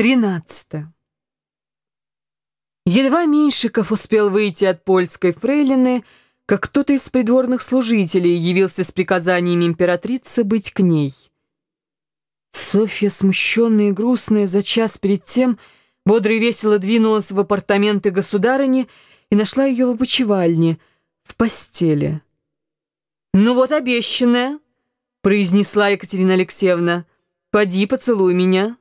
13. Едва Меньшиков успел выйти от польской фрейлины, как кто-то из придворных служителей явился с приказанием императрицы быть к ней. Софья, смущенная и грустная, за час перед тем бодро и весело двинулась в апартаменты государыни и нашла ее в опочивальне, в постели. «Ну вот обещанная», — произнесла Екатерина Алексеевна, — «поди поцелуй меня».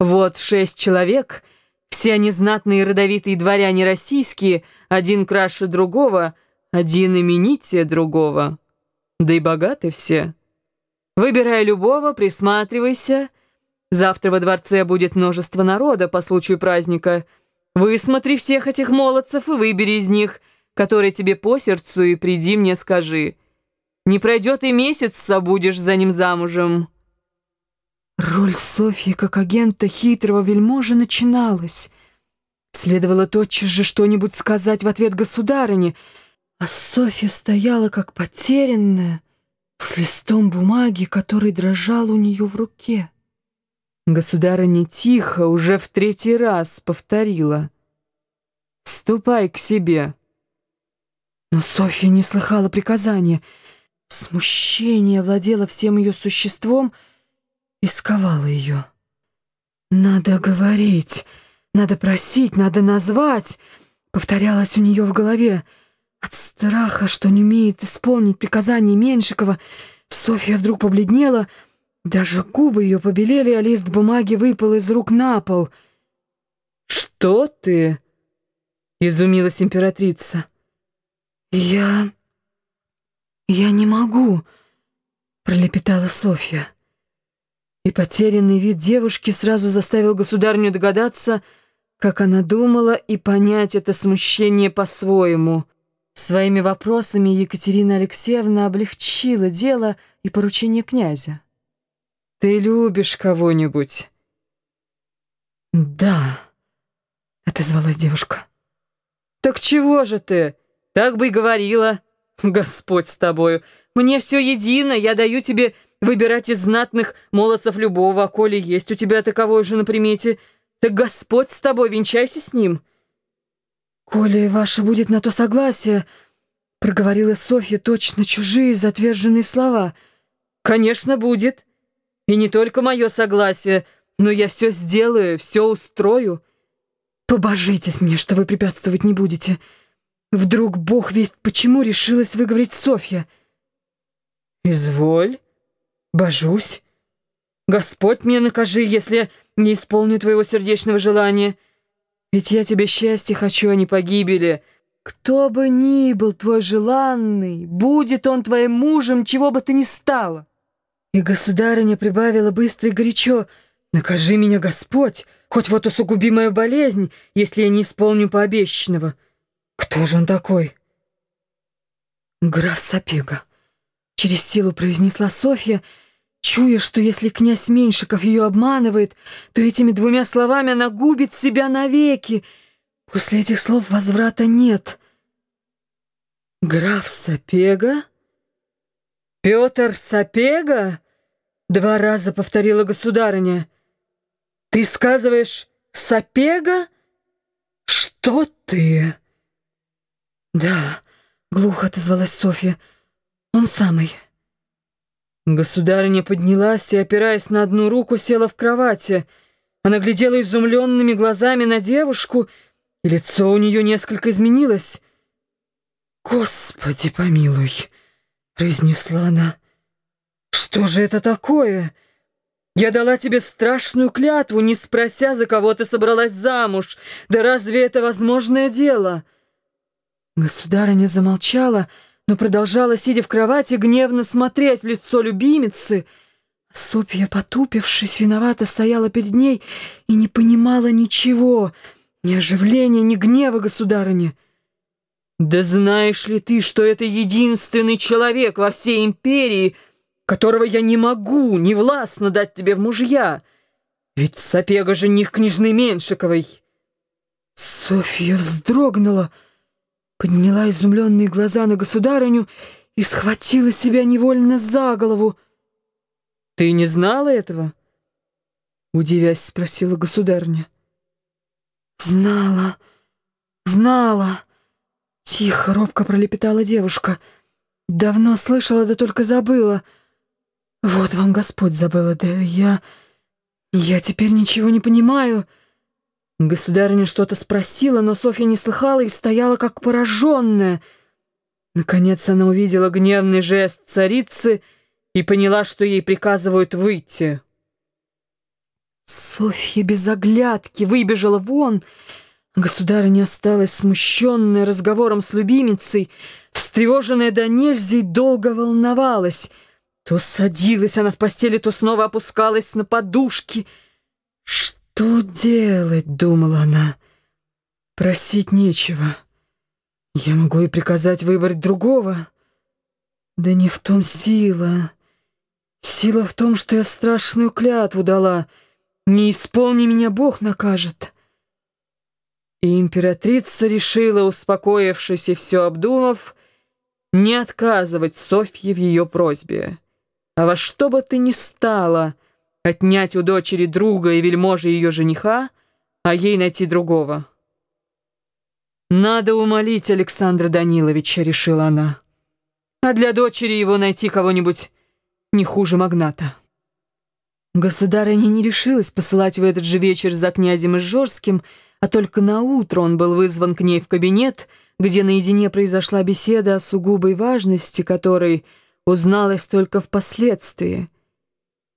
Вот шесть человек, все они знатные родовитые дворяне российские, один краше другого, один именитие другого. Да и богаты все. Выбирай любого, присматривайся. Завтра во дворце будет множество народа по случаю праздника. Высмотри всех этих молодцев и выбери из них, который тебе по сердцу, и приди мне скажи. Не пройдет и месяц, а будешь за ним замужем». Роль Софьи как агента хитрого вельможи начиналась. Следовало тотчас же что-нибудь сказать в ответ государыне, а Софья стояла как потерянная, с листом бумаги, который дрожал у нее в руке. Государыня тихо, уже в третий раз повторила. «Ступай к себе». Но Софья не слыхала приказания. Смущение владело всем ее существом — и сковала ее. «Надо говорить, надо просить, надо назвать», — повторялось у нее в голове. От страха, что не умеет исполнить приказание Меньшикова, Софья вдруг побледнела, даже губы ее побелели, а лист бумаги выпал из рук на пол. «Что ты?» — изумилась императрица. «Я... я не могу», — пролепетала Софья. И потерянный вид девушки сразу заставил государню догадаться, как она думала, и понять это смущение по-своему. Своими вопросами Екатерина Алексеевна облегчила дело и поручение князя. «Ты любишь кого-нибудь?» «Да», — отозвалась девушка. «Так чего же ты? Так бы и говорила. Господь с тобою. Мне все едино, я даю тебе выбирать из знатных молодцев любого, а коли есть у тебя таковой же на примете, так Господь с тобой, венчайся с ним». «Коли ваше будет на то согласие», — проговорила Софья точно чужие затверженные слова. «Конечно, будет. И не только мое согласие, но я все сделаю, все устрою». «Побожитесь мне, что вы препятствовать не будете. Вдруг Бог весть почему решилась выговорить Софья». «Изволь». Божусь. Господь мне накажи, если не исполню твоего сердечного желания. Ведь я тебе счастья хочу, а не погибели. Кто бы ни был твой желанный, будет он твоим мужем, чего бы ты ни стала. И государыня прибавила быстро и горячо. Накажи меня, Господь, хоть вот усугуби мою болезнь, если я не исполню пообещанного. Кто же он такой? Граф Сапега. Через силу произнесла Софья, чуя, что если князь Меньшиков ее обманывает, то этими двумя словами она губит себя навеки. После этих слов возврата нет. «Граф Сапега? Петр Сапега?» Два раза повторила государыня. «Ты сказываешь Сапега? Что ты?» «Да», — глухо отозвалась Софья, — он самый. Государыня поднялась и, опираясь на одну руку, села в кровати. Она глядела изумленными глазами на девушку, и лицо у нее несколько изменилось. «Господи помилуй!» — произнесла она. «Что же это такое? Я дала тебе страшную клятву, не спрося, за кого ты собралась замуж. Да разве это возможное дело?» Государыня замолчала, — но продолжала, сидя в кровати, гневно смотреть в лицо любимицы. Софья, потупившись, виновато стояла перед ней и не понимала ничего, ни оживления, ни гнева государыни. «Да знаешь ли ты, что это единственный человек во всей империи, которого я не могу, не властно дать тебе в мужья? Ведь Сапега жених княжны Меншиковой». Софья вздрогнула, — подняла изумленные глаза на государыню и схватила себя невольно за голову. «Ты не знала этого?» Удивясь, спросила государня. Знала, знала. Тихо, робко пролепетала девушка. Давно слышала, да только забыла. Вот вам Господь забыла, да я... Я теперь ничего не понимаю. Государыня что-то спросила, но Софья не слыхала и стояла как пораженная. Наконец она увидела гневный жест царицы и поняла, что ей приказывают выйти. Софья без оглядки выбежала вон. Государыня осталась смущенная разговором с любимицей, встревоженная до нельзя и долго волновалась. То садилась она в постели, то снова опускалась на подушки. «Что делать?» — думала она. «Просить нечего. Я могу и приказать выбрать другого. Да не в том сила. Сила в том, что я страшную клятву дала. Не исполни меня, Бог накажет». И императрица решила, успокоившись и все обдумав, не отказывать Софье в ее просьбе. А во что бы ты ни стало отнять у дочери друга и вельможи ее жениха, а ей найти другого. «Надо умолить Александра Даниловича», — решила она. «А для дочери его найти кого-нибудь не хуже магната». Государыня не решилась посылать в этот же вечер за князем Изжорским, а только на утро он был вызван к ней в кабинет, где наедине произошла беседа о сугубой важности, которой узналась только впоследствии.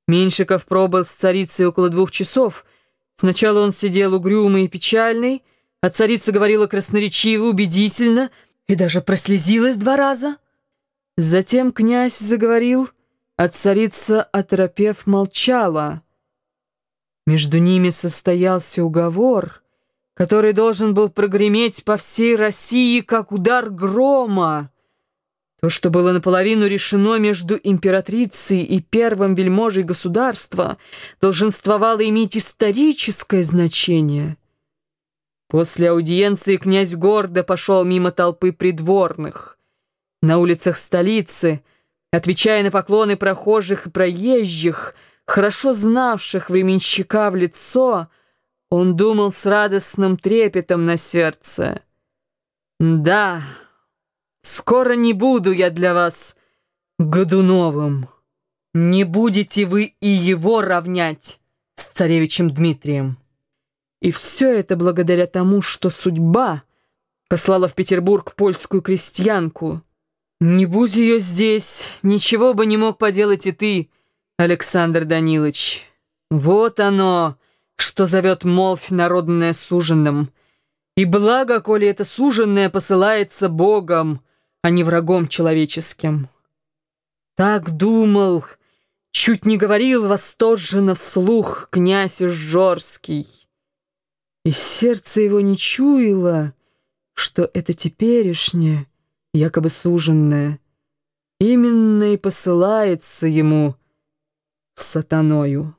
Меньшиков пробыл с царицей около двух часов. Сначала он сидел угрюмый и печальный, а царица говорила красноречиво, убедительно и даже прослезилась два раза. Затем князь заговорил, а царица, оторопев, молчала. Между ними состоялся уговор — который должен был прогреметь по всей России, как удар грома. То, что было наполовину решено между императрицей и первым вельможей государства, долженствовало иметь историческое значение. После аудиенции князь гордо пошел мимо толпы придворных. На улицах столицы, отвечая на поклоны прохожих и проезжих, хорошо знавших временщика в лицо, он думал с радостным трепетом на сердце. «Да, скоро не буду я для вас Годуновым. Не будете вы и его равнять с царевичем Дмитрием». И все это благодаря тому, что судьба послала в Петербург польскую крестьянку. Не будь ее здесь, ничего бы не мог поделать и ты, Александр Данилович. Вот оно, что зовет молвь народная суженным. И благо, коли это суженное посылается Богом, а не врагом человеческим. Так думал, чуть не говорил восторженно вслух князь Жорский. И сердце его не чуяло, что это теперешнее, якобы суженное, именно и посылается ему сатаною.